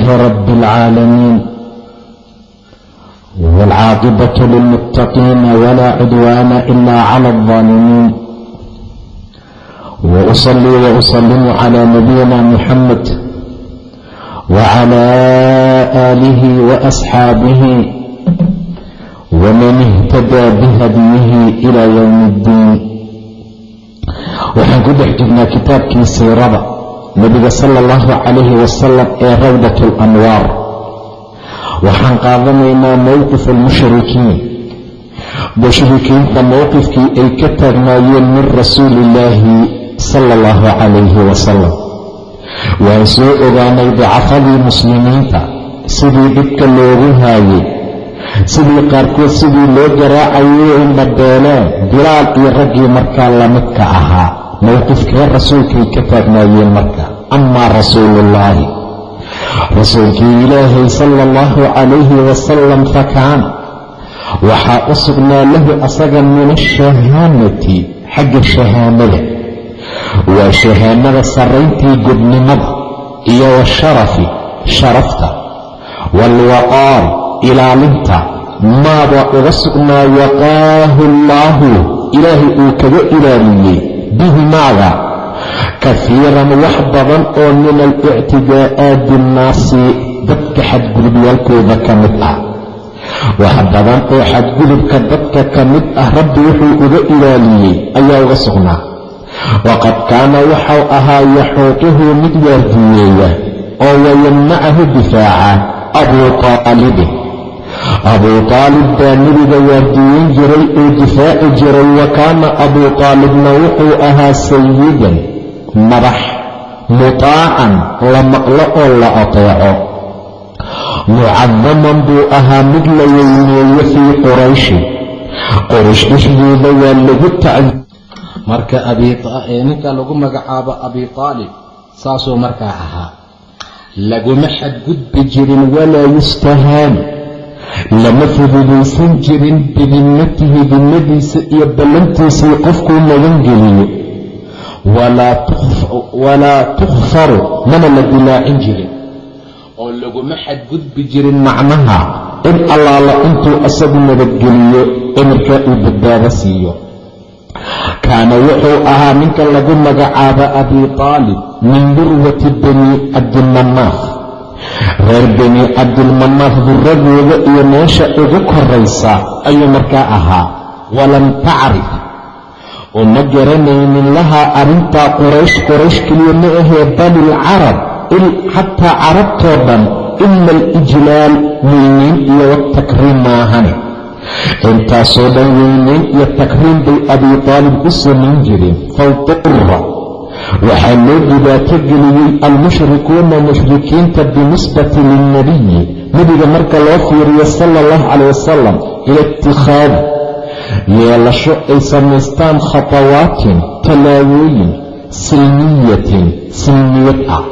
لله رب العالمين والعاقبة للمتقين ولا عدوان إلا على الظالمين وأصلي وأسلم على نبينا محمد وعلى آله وأصحابه ومن اهتدى بهديه إلى يوم الدين waxaan ku dhex jirnaa kitaabkii siirada nebiga sala allahu calayhi wasalam ee rawdat alanwaar waxaan qaadanaynaa mowqif almushrikiin mushrikiinta mowqifkii ay ka taagnaayeen min rasuuli illaahi sala allahu calayhi wasalam waan soo ogaanay dacafadii muslimiinta sidii dhibka loogu haayay sidii qaarkood sidii loo garaacayay in dhabeeleen bilaal iyo raggii markaa lamidka ahaa mowqifkee rasuulkay ka taagnaayeen marka amaa rasuuluullaahi rasuulkii ilaahay sala allahu calayhi wasalam fakaan waxaa u sugnaa lahu asaga min ashahaamati xagga shahaamada waa shahaamada sarrayntii gobnimada iyo washarafi sharafta waalwaqaar ilaalinta. Maabaa uga sugnaa waqaahu allaahu ilaahay uu kaga ilaaliyey bihi maaga kafiiran wax badan oo min alictidaa'aati annaasi dadka xadgudubyaalkooda ka mid ah. Wax badan oo xadgudubka dadka ka mid ah rabbi wuxuu uga ilaaliyey ayaa uga sugnaa. Waqad kaana waxau ahaa yaxuuquhu mid waardiyeeya oo wayamnacahu difaaca abuu taalibin abuu taalib baa nebiga waardiyeyn jiray oo difaaci jiray wa kaana abuu taalibna wuxuu ahaa sayidan madax mutaacan la maqlo oo la ateeco mucadaman buu ahaa mid la weyneeyo fii qurayshin qoraysh dhexdeeda waa lagu marka ninka lagu magacaabo abi taalib saasuu markaa ahaa. Laguma xadgudbi jirin walaa yustahaanu lama fududaysan jirin bidimmatihi dimmadiisa iyo ballantiisii qofkuu magangeliyo walaa tukhfaru mana la dilaacin jirin. Oo laguma xadgudbi jirin macnaha in allaala intuu asagu nabadgeliyo emarkaa uu badbaado siiyo. Kaana wuxuu ahaa ninka lagu magacaabo abi taalib min durwati bani cabdilmanaaf reer bani cabdilmanaaf duradooda iyo meesha ugu koraysa ayuu markaa ahaa. Walam tacrif uma garanaynin lahaa arrintaa quraysh quraysh keliya ma ahee bal ilcarab xataa carabtoo dhan ila alijlaal weynayn iyo watakriim maahane intaasoo dhan weynayn iyo takriim bay abi taalib u samayn jireen. Fawtura waxaa loo dhibaato geliyey almushrikuuna mushrikiinta binisbati lilnabiyi nebiga marka loo fiiriyo sala allahu calay wasalam ila itikhaadi yeelasho ay samaystaan khatawaatin tallaabooyin silmiyatin silmiyad ah.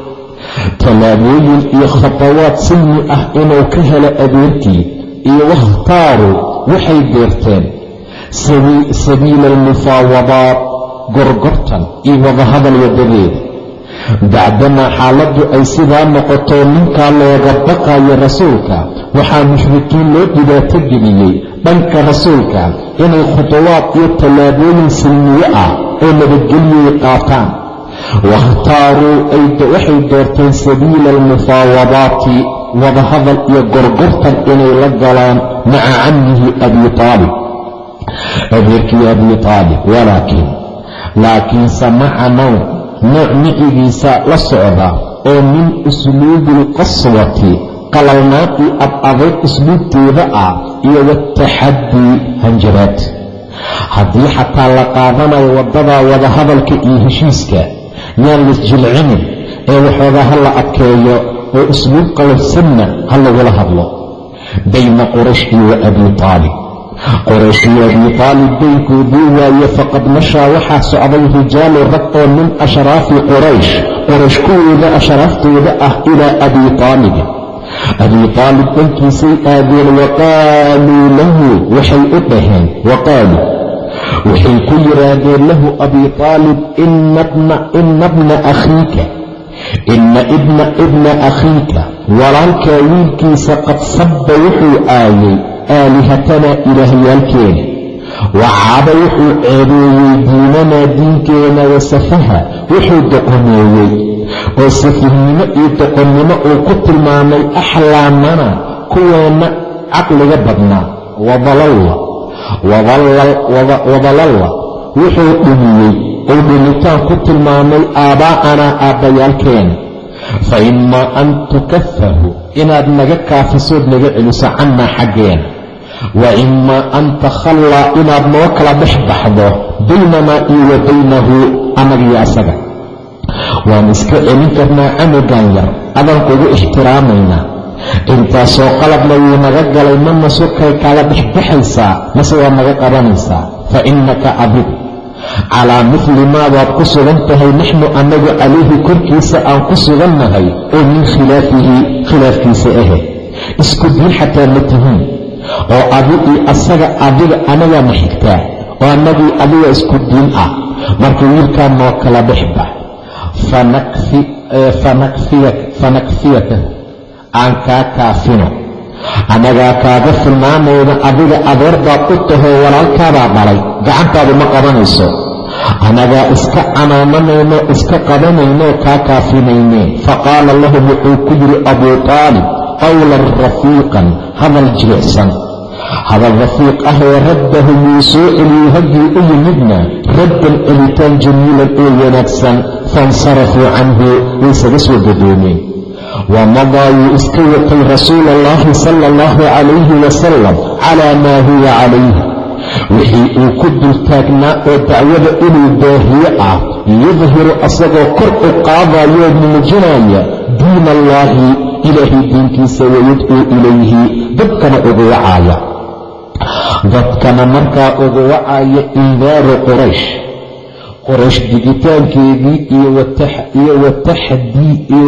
Tallaabooyin iyo khatawaad silmi ah inuu ka helo adeerkii iyo wakhtaaruu waxay deerteen sabiila almufaawadaat gorgortan iyo wadahadal wadadeeda bacdamaa xaaladdu ay sidaa noqoto ninkaa looga baqayo rasuulka waxaa mushrikiin loo dhibaato geliyey dhanka rasuulka inay khutuwaad iyo tallaabooyin silmiye ah oo nabadgeliyay qaataan. Wakhtaaruu waxay doorteen sabiila almufaawadaati wadahadal iyo gorgortan inay la galaan maca cammihi abi taalib. Adeerkii abi taalib walaakiin laakiinse maca nooc micigiisa la socda oo min usluubi alqaswati qalalnaan iyo ab adeeg usluubteeda ah iyo wataxaddii hanjaraad haddii xataa la qaadanayo waddadaa wadahadalka iyo heshiiska yaan laisjilcinin ee waxoogaa ha la adkeeyo oo usluub qalafsanna ha lagula hadlo. Bayna quraysh iyo abi taalib qoraysh iyo abi taalib baynkoodii waaye faqad mashaa waxaa socday rijaalu rag oo min ashraafi quraysh. Qoraysh kuwooda ashraaftooda ah ilaa abi taalibin abi taalib dhankiisay aadeen waqaaluu lahu waxay u dhaheen. Waqaaluu waxay ku yidhaahdeen lahu abi taalib ina bna akhiika ina ibna ibna akhiika. Walaalkaa wiilkiisa qad sabba wuxuu aayay aalihatanaa ilaahyaalkeena wacaaba wuxuu ceebeeyey diinanaa diinkeena wasafaha wuxuu doqomeeyey. Oo safihnimo iyo doqonnimo uu ku tilmaamay axlaamana kuweenna caqliga badnaa. Wadalalla wuxuu dhumiyey uu dhumitaan ku tilmaamay aabbaa'anaa aabbayaalkeena fa imaa an tukafahu inaad naga kaafisood naga celiso cannaa xaggeena wa imaa an takhallaa inaad noo kala dhex baxdo baynanaa iyo wa baynahu anagii asaga. Waan iska celin karnaa canugan yar adaan kugu ixtiraamaynaa. Intaasoo qalabna wuu naga galay mana sukay kaaga dhexbaxaysaa mase waad naga qabanaysaa. Fa innaka adigu calaa mifli maadaad ku sugan tahay naxnu annagu calayhi korkiisa aan ku sugannahay oo min khilaafihi khilaafkiisa ahe. Isku diin xataa ma tihiin oo adi io asaga adiga anagaana xigtaa oo annagii adiga isku diin ah. Marka wiilkaa noo kala dhexbax fanakfiyaka aan kaa kaafino annagaa kaaga filmaanayna adiga adeer baad u tahoo walaalkaadaa dhalay. Gacantaadu ma qabanayso. Annagaa iska canaamanayno iska qabanaynoo kaa kaafinayne faqaala lahum wuxuu ku yidhi abuu taalib qowlan rafiiqan hadal jilicsan hadal rafiiq ah ee raddahu wuu soo celiyey u yimidna raddan celitaan jamiilan oo wanaagsan fainsarafuu canhu way isaga soo gadoomeen wamadaa wuu iska watay rasuula allahi sala allahu calayhi wasalam calaa maa huwa calayh wixii uu ku dultaagnaa oo dacwada inuu baahiye ah yudhiru asagoo kor u qaadayoo muujinaya diin allaahi ilaahay diinkiisa wayadcuu ilayhi dadkana ugu wacaaya dadkana markaa ugu wacaya indaaru quraysh qoraysh digitaankeedii iyo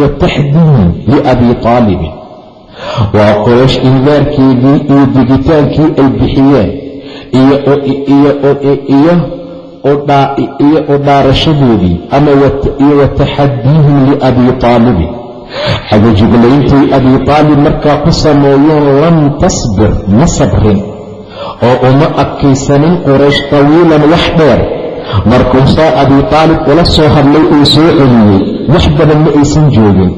wataxdiin liabii taalibin waa qoraysh indaarkeedii iyo digitaankii ay bixiyeen iyo udhaarashadoodii ama iyo wataxadiihim liabii taalibin xagajuglayntay abii taalib markaa ku sameeyeen lam tasbir ma sabrin oo uma adkaysanin quraysh tawiilan wax dheer. Markuusaa abii taalib ula soo hadlay uu soo celiyey wax badan ma aysan joogin.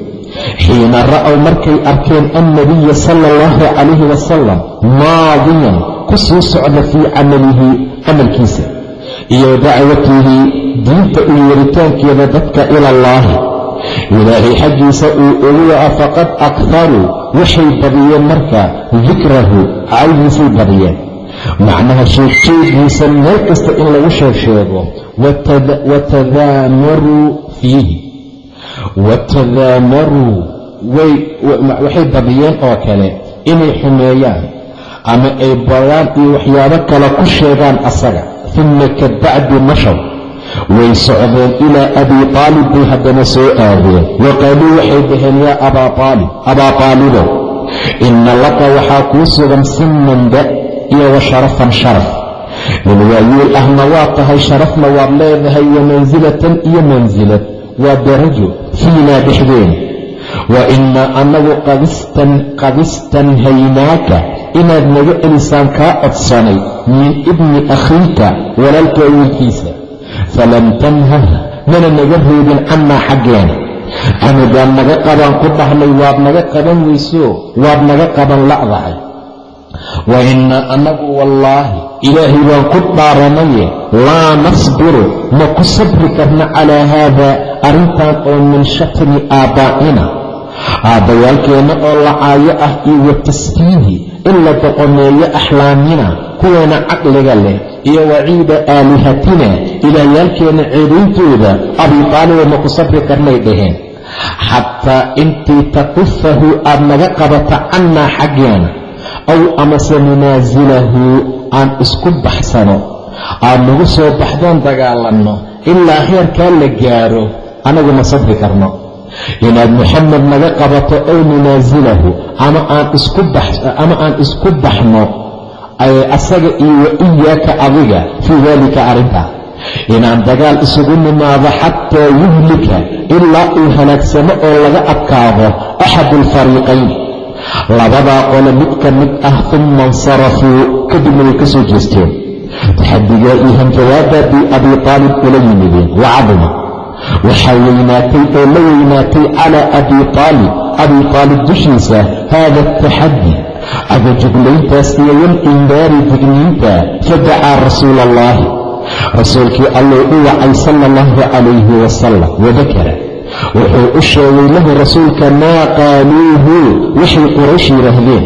Xiina ra'ow markay arkeen annabiya sala allahu calayhi wasalam maadiyan ku sii socda fii camalihi camalkiisa iyo dacwatihi diinta iyo weritaankeeda dadka ila allaahi ilaahay xaggiisa uu ugu waca faqad akharuu waxay badiyeen marka dikrahu cawdiisay badiyeen. Macnaha sheegsheegiisa meel kasta in lagu sheeg sheego watadaamaruu fiihi. Watadaamaruu waxay badiyeen oo kale inay xumeeyaan ama ay badaan iyo waxyaabo kale ku sheegaan asaga. Uma ka bacdi mashaw way socdeen ilaa abii taalib bay haddana soo aadeen wa qaaluu waxay dhaheen yaa abaa aalib abaa taalibow inna laka waxaa kuu sugan sinnan da iyo wa sharafan sharaf. Nin waayuul ahna waa tahay sharafna waad leedahay wa mansilatan iyo mansilad waa darajo fiinaa dhexdeena wa innaa annagu qadistanhaynaaka inaad naga celisaan kaa codsanay min ibni akhiika walaalkaa wiilkiisa falam tanhah mana naga reebin cannaa xaggeena canugaan naga qabaan ku dhahnay waad naga qaban weyso waad naga qaban la'dahay wa innaa annagu wallaahi ilaahay baan ku dhaaranaye laa nasbiru ma ku sabri karna calaa haada arrintan oo min shatmi aabbaa'ina aabbayaalkeenna oo lacaayo ah iyo wa taskiihi in la doqomeeyo axlaamina kuweena caqliga leh iyo waciida aalihatina ilaahyaalkeenna ceedayntooda abii taaliba ma ku sabri karnay dhaheen xataa intii takufahu aad naga qabato cannaa xaggeena aw amase nunaasilahu aan isku baxsano aad nagu soo baxdoon dagaalanno ilaa heerkaa la gaaro anagu ma sabri karno. Inaad muxamed naga qabato aw nunaasilahu ama aan isku baxno asaga iyo wa iyaaka adiga fii daalika arrintaa inaan dagaal isugu nimaado xataa yuhlika ilaa uu halaagsamo oo laga adkaado axadu alfariiqayn labadaa qole mid ka mid ah uma insarafuu kadibna way ka soo jeesteen taxadigaa iyo hanjawaabaa bay abii taalib ula yimideen wacaduma waxaa weynaatay oo la weynaatay calaa abii taalib. Abii taalib dushiisa haada ataxaddi agajuglayntaas iyo walindaari digniinta fadacaa rasuula allaahi rasuulkii alluu u wacay sala allahu calayhi wasalam wadakara wuxuu u sheegay lahu rasuulka maa qaaluuhu? Waxay quraysh yidhaahdeen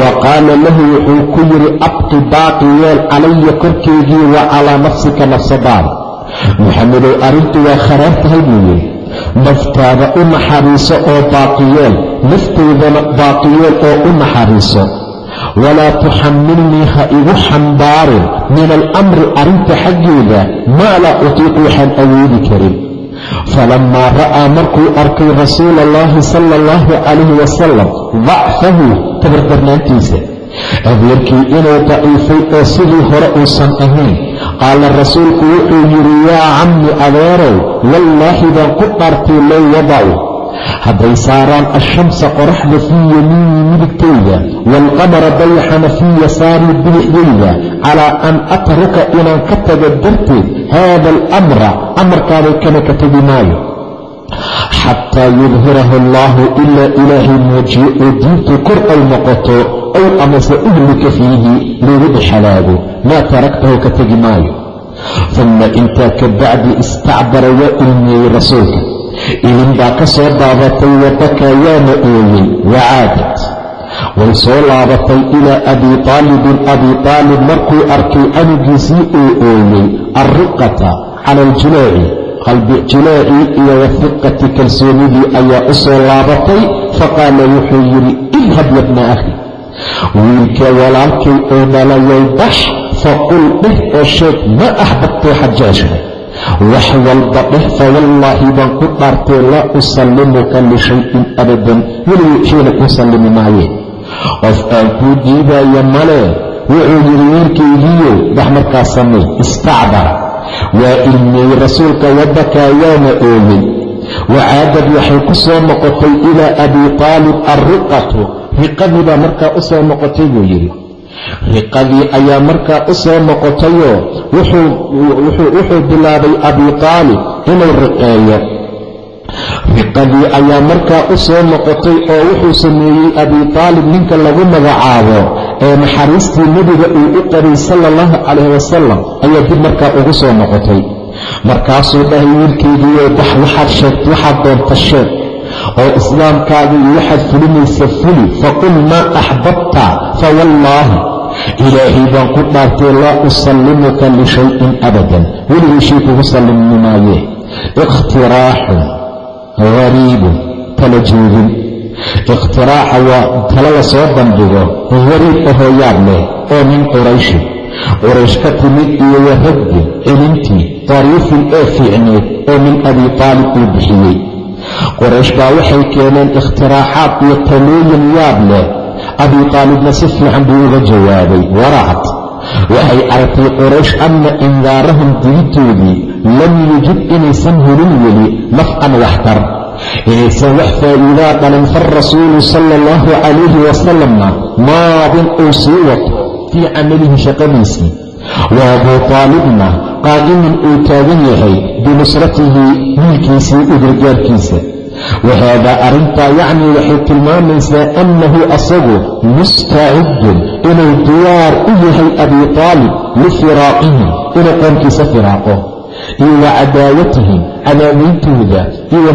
wa qaala lahu wuxuu ku yidhi abqi baaqi yeel calaya korkeygii wa calaa nafsika nafsadaada muxamedow arrintu waa kharaar tahay buu yidhi naftaada u naxariiso oo baaqiyeel naftaydana baaqiyeel oo u naxariiso walaa tuxamilnii ha igu xambaarin min alamri arrinta xaggeeda maa laa utiiqu waxaan awoodi karin falammaa ra'aa markuu arkay rasuula allahi sala allahu calayhi wasalam dacfahu tabardarnaantiisa adeerkii inuu daciifay oo sidii hore uusan ahayn qaala rasuulku wuxuu yidhi yaa cammi adeerow wallaahi baan ku dhaartay low wadacu hadday saaraan ashamsa qoraxda fii yamiini midigtayda waalqamara dayaxana fii yasaarii bidixdayda calaa an atruka inaan ka taga darteed haada alamra amarkaanay kana ka tegi maayo. Xataa yudhirahu allaahu ilaa ilaahay muujiyo oo diintu kor ay noqoto ow amase uhlika fiihi lagu dhexalaago maa taraktahu ka tegi maayo. Uma intaa ka istacbara waa ilmeeyey rasuulka idin baa ka soo daabatay wabakaa waana ooyey wacaadad way soo laabatay ilaa abii taalibin. Abii taalib markuu arkay canugiisii uu ooyey alriqata cala aljilaaci. Qalbi jilaacii iyo wafiqati kalsoonidii ayaa u soo laabatay faqaala wuxuu yidhi idhab yabna akhi wiilka walaalkay oo dhalayay bax faqul dheh oo sheeg ma axbabta waxaad jeceshahay wax walba dheh fawallaahi baan ku dhaartay laa usallimuka lishayin abadan. Weligay shayna kuu sallimi maayeen qof aan kuu diidaayo male wuxuu yidhi wiilkaygiiyow bax markaa samay istacbara waa ilmeeyey rasuulka wabakaa waana ooyey wacaadad waxay ku soo noqotay ilaa abii taalib alriqatu riqadii baa markaa u soo noqotay buu yidhi riqadii ayaa markaa u soo noqotayoo wuxuu bilaabay abii taalib inuu riqeeyo. Riqadii ayaa markaa u soo noqotay oo wuxuu sameeyey abii taalib ninka lagu magacaabo ee naxariistii nebiga uu u qabay sala allahu calayh wasalam ayaa dib markaa ugu soo noqotay. Markaasuu dhahay wiilkaygiiyo bax waxaad sheegt waxaad doonta sheeg oo islaamkaaga iyo waxaad fulinaysa fuli faqul maa axbabta fawallaahi ilaahay baan ku dhaartay laa usallimuka lishayin abadan. Weligay shay kugu sallimi maaye ikhtiraaxun hariibun tala jeedin ikhtiraaxa waa tala la soo bandhigo hariib ahoo yaab leh oo min qurayshin quraysh ka timid iyo waragdin celintii dariifin ee fiicneed oo min abii taalib uu bixiyey quraysh baa waxay keeneen ikhtiraaxaad iyo talooyin yaab leh. Abii taalibna si fiican buu uga jawaabay waracad waxay aragtay quraysh anna indaarahum digitoodii lam yujib inaysan helin weli nafcan waxtar. Inaysan wax faa'iidaa dhalin farasuulu sala allahu calayhi wasalamna maadin uu sii wato fii camalihi shaqadiisii wa abuu taalibna qaa'iman uu taagan yahay binusratihi wiilkiisii u gargaarkiisa wahaadaa arrintaa yacnii waxay tilmaamaysaa annahu asagu mustacidun inuu diyaar u yahay abii taalib lifiraaqihim inuu qoomkiisa firaaqo iyo wa cadaawatihim cadaawayntooda iyo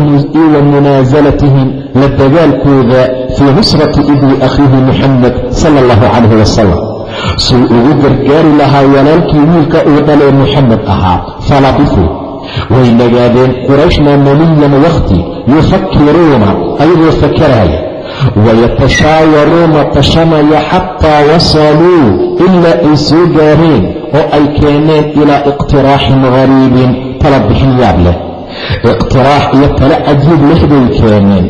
wa munaasalatihim la dagaalkooda fii nusrati ibni akhiihi muxamed sala allahu calayh wasalam suu ugu gargaari lahaa walaalkii wiilka uu dhalee muxamed ahaa. Falabifuu way nagaadeen qurayshna maliyan wakhti yufakiruuna ayagoo fakaraaya wayatashaawaruuna tashanaya xataa wasaluu ilaa ay soo gaareen oo ay keeneen ilaa iqtiraaxin gariibin tala bixin yaab leh. Iqtiraax iyo tala cajiib leh bay keeneen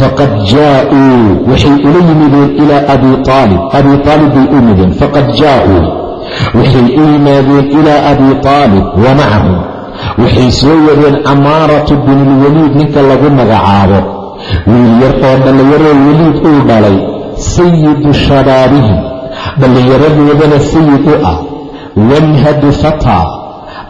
faqad jaauu waxay ula yimideen ilaa abi aalib abi aalib bay u yimideen faqad jaauu waxay u yimaadeen ilaa abi aalib wa macahu waxay soo wadeen camaaratu binilwaliid ninka lagu magacaabo wiil yar oo dhallinyaroo weliid uu dhalay sayidu shabaabihim dhallinyaradoodana sayid u ah wanhadu fataa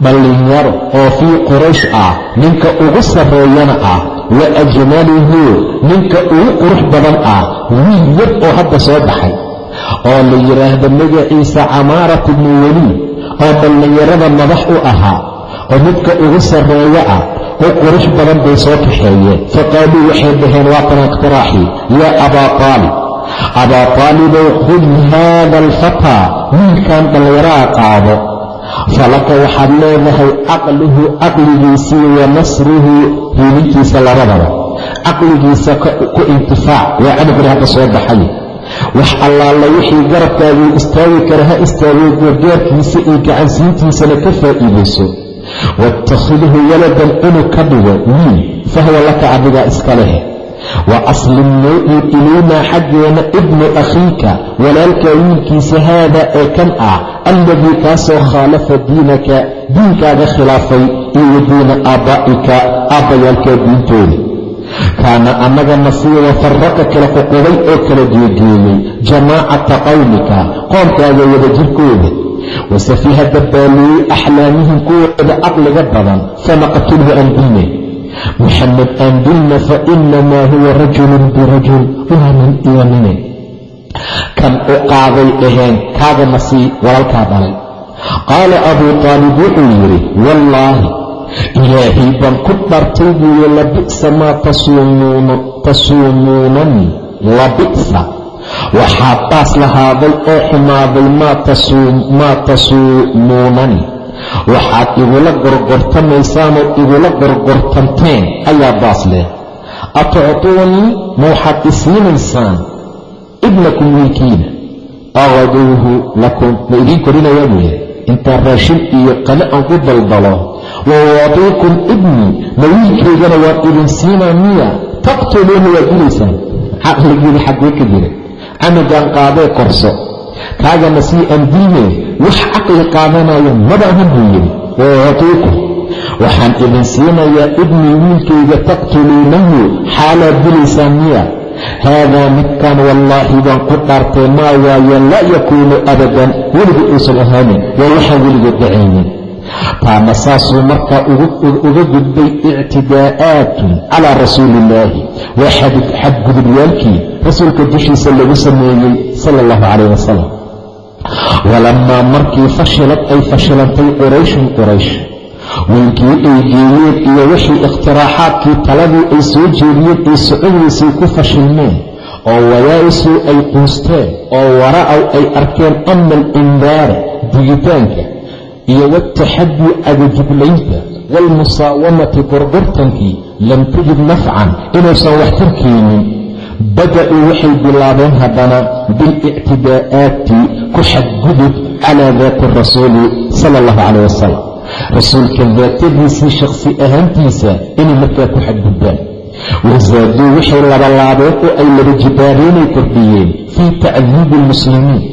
dhallinyaro oo fii quraysh ah ninka ugu sarreeyana ah wa ajmaluhu ninka ugu qurux badan ah wiil yar oo hadda soo baxay oo la yidhaahdo magaciisa camaarat ibnu weliid oo dhallinyarada madax u ahaa oo midka ugu sarreeyo ah u qurux badan bay soo kaxeeyeen. Faqaaluu waxay dhaheen waatan iqtiraaxii yaa abaa aalib abaa taalibow khud haada alfataa wiilkan dhallinyaraha qaado falaka waxaad leedahay caqluhu caqligiisii wa nasruhu hiilintiisa labadaba. Caqligiisa ku intifaac waa canugri hadda soo baxay. Wax allaala wixii garabkaaguu istaagi kara ha istaagay gargaarkiisa iyo gacansiintiisana ka faa'iidayso. Waatakhidhu waladan inuu ka dhigo wiil fahuwa laka adigaa iska leh wa aslim noo-iib ilaynaa xaggeena ibnu akhiika walaalkaa wiilkiisa haada ee kan ah alladii kaasoo khaalafa diinaka diinkaaga khilaafay iyo diina aabbaa'ika aabbayaalkaa diintooda kaana annaga nasiiba faraqa kala ququbay oo kala geegeeyey jamaacata qowmika qoomkaaga wada jirkooda. Wasafiha dabbaaliyey axlaamihim kuwooda caqliga badan fanaqtulhu aan dilne muxamed aan fa inamaa huwa rajulun birajul waa nin iyo nine kan u qaaday dhaheen kaagana sii walaalkaa dhalay. Qaala abuu taalib wuxuu yidhi wallaahi ilaahay baan ku dhartay buuyi labi'sa maa tasuumuunanii labi'sa waxaa baas lahaaday oo xumaaday maa tasuumuunani waxaad igula gorgortamaysaanoo igula gorgortanteen ayaa baas leh. Atuctuunii ma waxaad isiinaysaan ibnakum wiilkiina. Aqaduuhu lakum ma idiin korinayaa buu yahay intaan raashin iyo qani aan ku daldalo wa waadiikum ibnii ma wiilkaygana waad idin siinaa miya. Taqtuluuhu waad dilaysaan caqligiina xaggee ka jira camigaan qaadee korso. Kaagana sii aan dilne wax caqli qaadanayo maba ahan buu yidhi wawaatiikum waxaan idin siinayaa ibnii wiilkayga taqtuluunahu xaalaad dilaysaan miya. Haadaa midkan wallaahi baan ku dhaartay maa waaye laa yakuunu abadan weligood uusan ahaanin waa waxaan weligood dhacaynin taana saasuu markaa uga gudbay ictidaa'aatun calaa rasuuli illaahi waa xadgudubyaalkii rasuulka dushiisa lagu sameeyey sala allahu calayh wasalam walammaa markii fashilad ay fashilantay qurayshun quraysh. Wiilkii ay geeyeen iyo wixii ikhtiraaxaadkii taladii ay soo jeediyeen ay socodaysay ku fashilmeen oo wayaa'isuu ay quusteen oo wara'aw ay arkeen ana alindaara digitaanka iyo waaltaxadii agajuglaynta waalmusaawanati gorgortankii lam tajid nafcan inuusan waxtar keenin bada'uu waxay bilaabeen haddana biاlictidaa'aati ku xadgudub calaa daati rasuuli sala allahu calayh wasalam rasuulka daatadiisii shakhsi ahaantiisa inay markaa ku xadgudbaan wasaaduu waxay labalaabeen oo ay laba jibaareenay kordhiyeen fii tacdiibi almuslimiin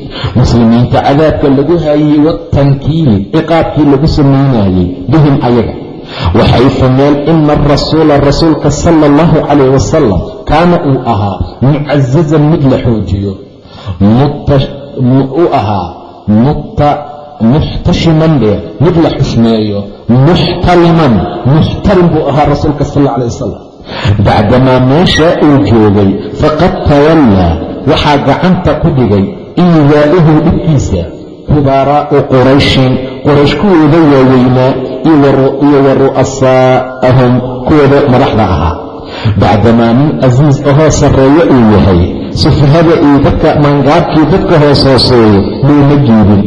muslimiinta cadaabka lagu haayey waatankiili ciqaabkii lagu samaynayey bihim ayaga waxay fahmeen ina arasuula rasuulka sala allahu calayh wasalam kaana uu ahaa mucasazan mid la xoojiyo. U ahaa muxtashiman dheh mid la xushmeeyo. Muxtaliman muxtarim buu ahaa rasuulka sal alla alay wasalam bacdamaa meeshaa uu joogay faqad tawallaa waxaa gacanta ku dhigay iidaa'uhu dhibkiisa kubaaraa'u qurayshin. Quraysh kuwooda waaweynaa iyo wa ru'asaa'ahum kuwooda madaxda ahaa. Bacdamaa nin casiis ahoo sarreeyo uu yahay sufahada iyo dadka maangaabkii dadka hoos hooseeyo muuna jiibin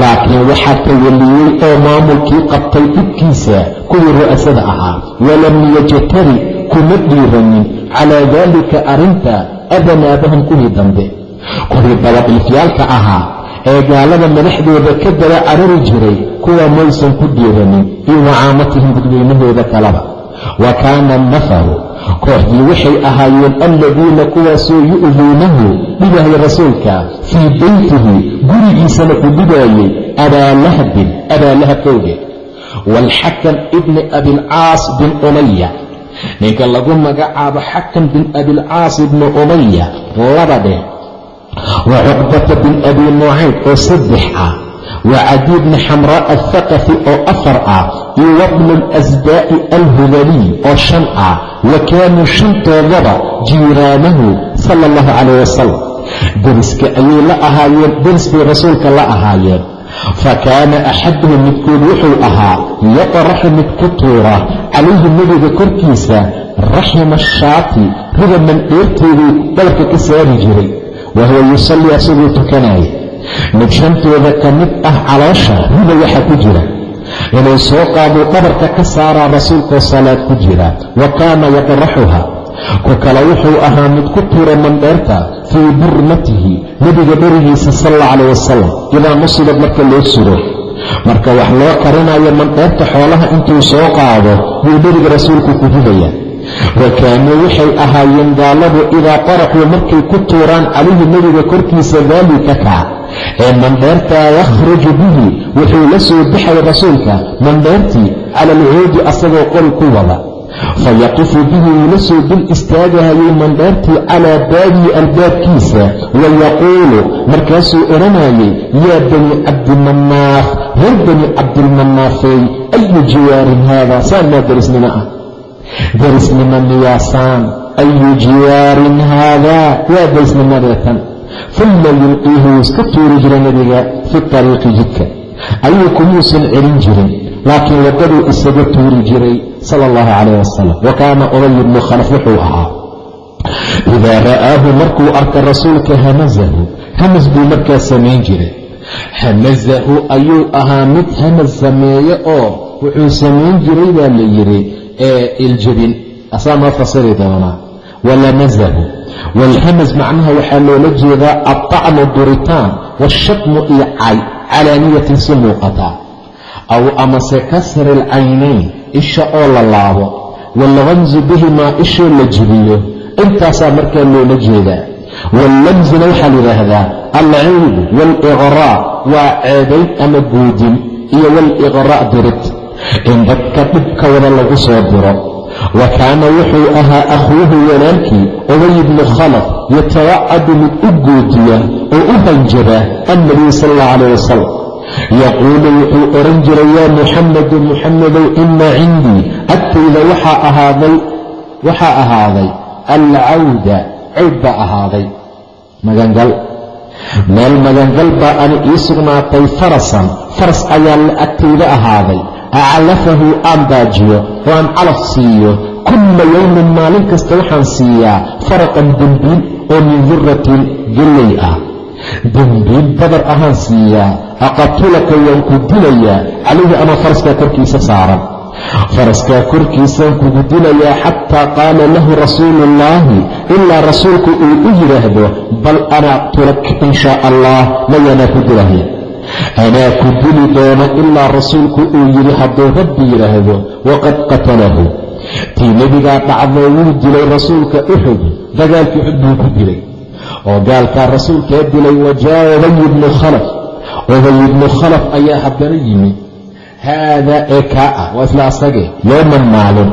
laakiin waxaa tawaliyey oo maamulkii qabtay dhibkiisa kuwii ru'asada ahaa. Walam yajtari kuma dhiiranin. Calaa daalika arrinta adanaabahan kuwii dambe. Kuwii dabadhifyaalka ahaa ee gaalada madaxdooda ka daba carari jiray kuwa maysan ku dhiiranin iyo wacaamatihim dadweynahooda kalaba. Wa kaana nafaru kooxdii waxay ahaayeen alladiina kuwaasoo yu'duunahu dhibahaya rasuulka fii beytihi gurigiisana ku dhibaayey abaalahabin abaalahabkowge waalxakam ibni abilcaas bin umaya ninka lagu magacaabo xakam bin abilcaas ibni umaya laba dheh wa cuqbata bin abi nucayd oo saddex ah. Wa cadi bni xamraa althaqafi oo afar ah. Iyo wabnu lasdaa'i alhudaliy oo shan ah. Wa kaanuu shantoodaba jiiraanahu sala allahu calayh wasalam deriska ayay la ahaayeen deris bay rasuulka la ahaayeen. Fa kaana axaduhum midkood wuxuu ahaa yaqraxu mid ku tuura calayhi nebiga korkiisa raxima ashaati rida mandheerteeduu dhabarka ka saari jiray wa huwa yusallii asagoo tukanaya mid shantooda ka mid ah caloosha riba waxa ku jira inuu soo qaaduu dhabarka ka saaraa rasuulkoo salaad ku jira wa kaana yaqraxuha ku kale wuxuu ahaa mid ku tuura mandheerta fii burmatihi nebiga dherigiisa sal alla wasalam idaa nusibad marka loo suro marka wax loo karinayo mandheerta xoolaha intuu soo qaado buu dheriga rasuulku ku ridaya wa kaanuu waxay ahaayeen gaaladu idaa qaraxuu markay ku tuuraan calayhi nebiga korkiisa daalika kaa ee mandheertaa yakhruju bihi wuxuu la soo baxay rasuulka mandheertii cala alcuudi asagoo qori ku wada. Fayaqifu bihi wuu la soo dul istaagahayay mandheertii calaa baabii albaabkiisa wayaquulu markaasuu odhanayay yaa bani cabdimanaaf reer bani cabdilmanaafey ayu jiwaarin haada? Saan maa derisnimo ah derisnimo miyaasaan ayu jiwaarin haadaa waa derisnimadeetan uma yulqiihi wuu iska tuuri jiray nebiga fi tariiqi jidka. Ayuu kumuusan celin jirin laakiin waddaduu isaga tuuri jiray sala allahu calayh wasalam wa kaana ubay ibnu khalaf wuxuu ahaa. Idaa ra'aahu markuu arka rasuulka hamasahu hamas buu markaa samayn jiray. Hamasahu ayuu ahaa mid hamas sameeye oo wuxuu samayn jiray baa la yidhi ee iljabin asaa noo fasiri doonaa? Walamasahu waalhamas macnaha waxaa loola jeedaa alطacnu duritaan waashatmu iyo cay calaaniyatin si muuqata. Aw amase kasri alcaynayn isha oo la laabo. Waallamsu bihimaa ishoo la jibiyo intaasaa markaa loola jeedaa. Waallamsuna waxaa layidhaahdaa alcaybu waaliqraa waa ceebayn ama guudin iyo waaliqraa dirid in dadka dhibka wada lagu soo diro. Wa kaana wuxuu ahaa akhuuhu walaalkii ubay ibnu khalaf yatawacadu mid u guudiya oo u hanjaba annabiy sal allah calayh wasalam yaquulu wuxuu odhan jiray yaa muxamedu muxamedow ina cindii agtayda waxaa ahaaday alcawda cawd baa ahaaday. Magangal. Meel magangal baa ani ii sugnaatay farasan faras ayaa la agtayda ahaaday aclafahu aan daajiyo oo aan calaf siiyo kulla yowmin maalin kasta waxaan siiyaa faraqan dembiil oo min duratin gelley ah dembiil badar ahaan siiyaa aqatulaka waan ku dilayaa calayhi ama faraskaa korkiisa saaran faraskaa korkiisaan kugu dilayaa xataa qaala lahu rasuulu ullaahi ilaa rasuulku uu u yidhaahdo bal ana aqtulak in shaa allah mayanaa ku dilahya anaa ku dili doono ilaa rasuulku uu yidhi hadduu rabbi yidhaahdo waqad qatalahu. Tii nebigaa dhacdoo wuu dilay rasuulka uxud dagaalkii uxud buu ku dilay. Oo gaalkaa rasuulkaa dilay wajaa ubay ibnu khalaf. Ubay ibnu khalaf ayaa haddana yimid haadaa ee kaa ah waa isla asage yowman maalin.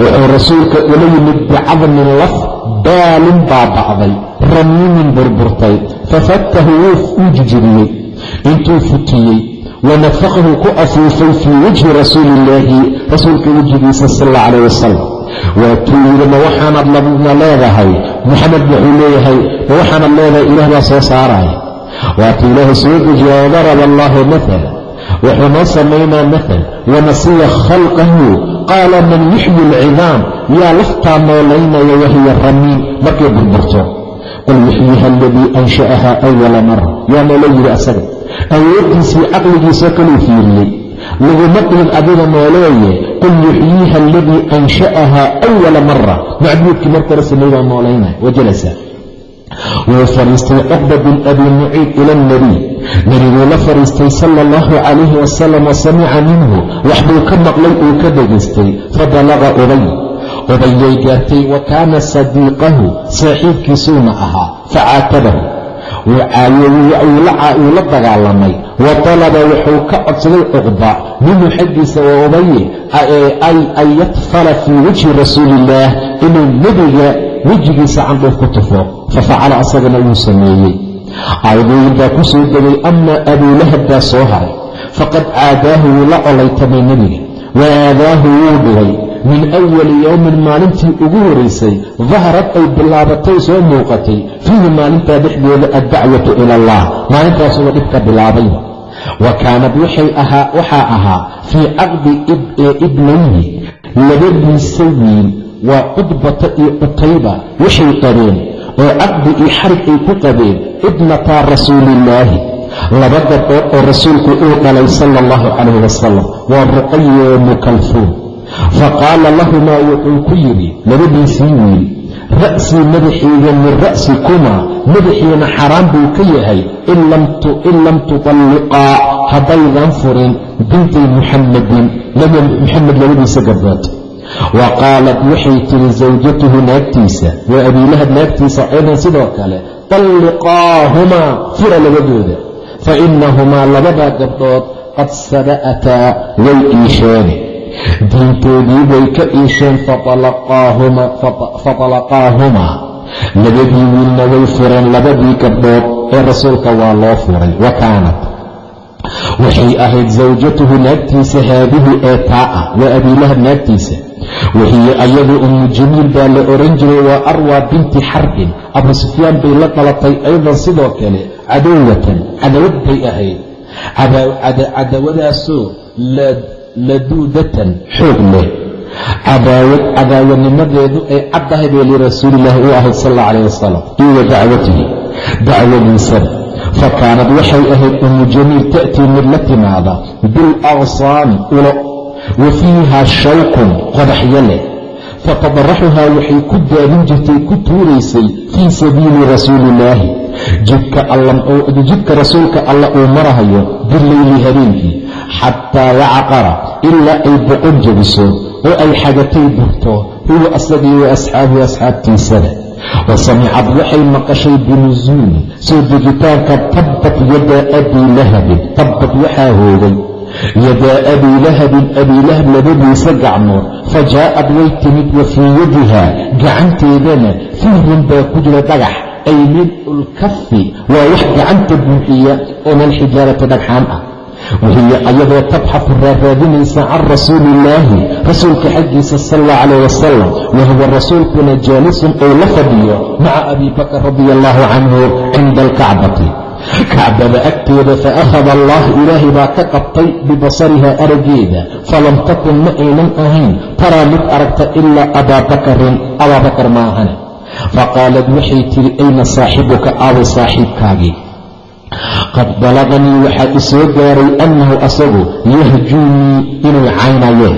Wuxuu rasuulka ula yimid bicadmin laf baalin baaba'day ramiimin burburtay. Fafattahu wuu jijibiyey intuu futiyey wanafaqahu ku afuufay fii wajhi rasuuli illaahi rasuulka wejigiisa sal alla calayh wasalam waatuu yidhi ma waxaanad ladna leedahay maxamed wuxuu leeyahay ma waxaanad leedahay ilaah baa soo saaraya waatuu ilaahay soo dejiya wadaraba allaahu maala wuxuu noo samaynaa maal wanasiya khalqahu qaala man yuxyi alcidaam yaa laftaa noolaynaya wahiya ramiin markay burburto. Qul yuxyiha aladii ansha'aha awala mara yaa noola yidhi asaga awooddiisii caqligiisoo kaluu fiiriyey. Laguma dhihin adiga nooleeye qul yuxyiiha aladii ansha'ahaa awala mara macbuudkii marka hore sameybaa noolaynay wajalasa wuu fadhiistay cuqba bin abi muciid ila alnabiy nebiguu la fadhiistay sala allahu calayhi wasalam wa samica minhu. Waxbuu ka maqlay uu ka dhegaystay fabalaqa ubay. Ubayay gaartay wa kaana sadiiqahu. Saaxiibkiisuuna ahaa facaatabahu wuu la dagaalamay. Wa talaba wuxuu ka codsaday cuqba. Minhu xaggiisa waa ubaye an yadfala fii wajhi rasuuli illaah inuu nebiga wejigiisa candhuuf ku tufo. Fafacala asagana wuu sameeyey. Aayadooyin baa ku soo degay amaa abuulahab baa soo haray. Faqad caadaahu wuu la colaytamay nebiga. Wa aadaahu wuu dhigay min awali yowmin maalintii ugu horaysay daharad ay bilaabatay soo muuqatay. Fiihi maalintaa dhexdeeda addacwatu ila allah maalintaasuba dhibka bilaabay. Wa kaanad waxaa ahaa fii caqdi ibnayhi labadiisa wiil waa cudbata iyo cutayba waxay qabeen oo caqdi iyo xarig ay ku qabeen ibnataa rasuuliillaahi laba gabdhood oo rasuulku uu dhalay sala allahu calayh wasalam waa ruqaya mukalfuun faqaala lahumaa wuxuu ku yidhi labadiisii wiil ra'sii madaxayga min ra'si kumaa madaxiina xaraan buu ka yahay in lam tutalliqaa haddaydan furin bintay muxammadin muxamed labadiisa gabdhood wa qaalat waxay tihi sawjatuhu naagtiisa waa abiilahab naagtiisa aydan sidoo kale talliqaahumaa fura labadooda fa innahumaa labadaa gabdhood qad sada'ataa way iisheene diintoodii bay ka iisheen fatalaqaahumaa labadii wiilna way fureen labadii gabdhood ee rasuulka waa loo furay wa kaanat waxay ahayd sawjatuhu naagtiisa haadihi ee taa waa abiilahab naagtiisa wahiyo ayadu ummu jamiil baa la oran jiray waa arwaa binti xarbin abu sufyaan bay la dhalatay aydan sidoo kale cadowatan cadawad bay ahayd cadawadaasoo laduudatan xoog leh. Cadaawanimadeedu ay caddahay bay lirasuulilaahi u ahayd sal alla calah wasalam iyo wa dacwatihi dacwadiisana fa kaanad waxay ahayd ummu jamiil ta'tii mid la timaada bilaqsaami ulo wa fiiha shawkun qodaxyo leh. Fatadaraxuhaa waxay ku daadin jirtay ku tuuraysay fii sabiili rasuuliillaahi jidka rasuulka alla uu marahayo bileyli habeenkii xataa yacqara ilaa ay boqon jebiso oo ay xagatay burto huwa asagii wa asxaabuhu asxaabtiisada wa samicad waxay maqashay binusuuli soo degitaanka tabbat yadaa abii lahabin tabbat waxaa hoogay yadaa abii lahabin abiilahab labadiisa gacmood fa jaa'ad way timid wa fii yadiha gacanteedana fihrun baa ku jira dhagax ay mil'ulkafi waa wax gacanta buuxiya oo min xijaarati dhagxaan ah wahiya ayadoo tabxafu raaraadinaysa can rasuuli illaahi rasuulka xaggiisa sal allah calayh wasalam wahuwa rasuulkuna jaalisun ou la fadhiyo maca abi bakr radia allahu canhu cinda alkacbati kacbada agteeda fa akhada allah ilaahay baa ka qabtay bibasariha araggeeda falam takun ma aynan ahayn taraa mid aragta ilaa abaa bakarin abaa bakar ma ahane faqaalad waxay tidhi ayna saaxibuka saaxiibkaagii qad balaganii waxaa i soo gaaray annahu asagu yahjuunii inuu caynayee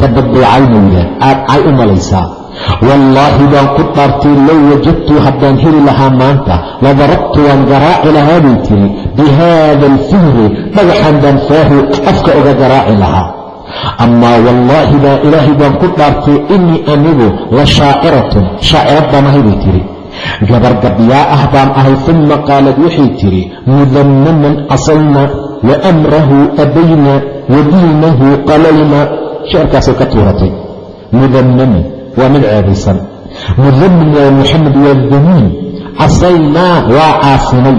tabadbay caynayda aad cay u malaysaa. Wallaahi baan ku dhaartay low wajadtu haddaan heli lahaa maanta ladarabtu waan garaaci lahaa bay tiri bi haada alfihri dhagaxan baan faahu afka uga garaaci lahaa. Amaa wallaahi baa ilaahay baan ku dhaartay innii anigu la shaaciratun. Shaacirad baan bay tiri gabar gabyaa ah baan ahay uma qaalad waxay tidhi mudammaman casalna wa amrahu abayna wa diinahu qalayna. Shicirkaasay ka tuuratay. Mudammaman waa mid ceebaysan. Mudamin waa muxamed waa damiin. Casaynaa waa caasinay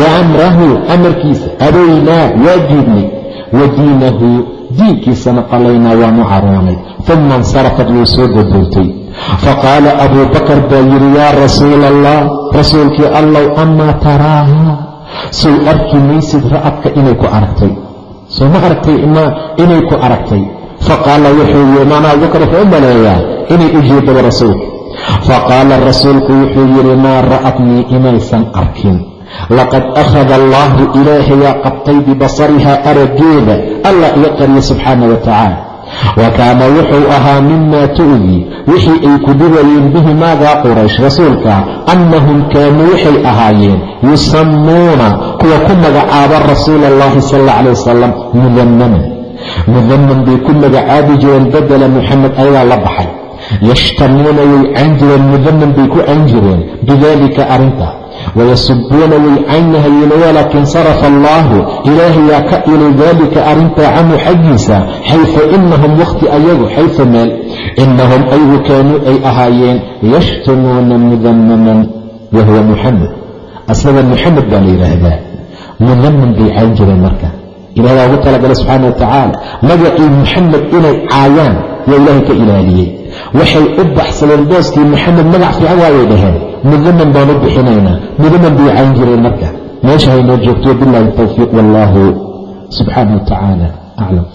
wa amrahu amarkiisa abaynaa waa diidnay wa diinahu diinkiisana qalaynaa waanu caroonay uma insarafad way soo gadooltay faqaala abuu bakar baa yidhi yaa rasuula allah rasuulkii allow amaa taraaha sow arki maysid ra'adka inay ku aragtay soo ma aragtay inay ku aragtay faqaala wuxuu yidhi maanaa abubakar wuxuu u maleeyaa inay u jeedaba rasuulka faqaala rasuulku wuxuu yidhi maa ra'adnii inaysan arkin laqad akhada allaahu ilaahayaa qabtay bibasarihaa araggeeda allah iga qariya subxaana wa tacaala wa kaana wuxuu ahaa mimaa tu'dii wixii ay ku dhibayeen bihi maagaa quraysh rasuulka annahum kaanuu waxay ahaayeen yusammuuna kuwa ku magacaaba rasuula allahi sal alla calay wasalam mudammaman. Mudamman bay ku magacaabi jireen badela muxamed ayagaa la baxay. Yashtamuuna way cayn jireen mudamman bay ku cayn jireen. Bidaalika arrinta wayasubuuna way caynahayeen walaakin sarafa allaahu ilaahayaa ka ilay daalika arrintaa canhu xaggiisa xayfa inahum wakhti ayagu xayfa meel inahum ayagu kaanuu ay ahaayeen yashtumuuna mudammaman wa huwa muxamed asaga muxamed baa la yidhaahdaa mudamman bay cayn jireen marka ilaah baa ugu talagalay subxaana wa magacii muxamed inay caayaan yaa ilaahay ka ilaaliyey waxay u baxsadeen booskii maxamed magac fiican waayay dhaheen. Mudaman baan u bixinaynaa. Mudaman bay cayn jireen marka. Meesha haynoo joogto billahi tawfiiq wallaahu subxaana wa aclam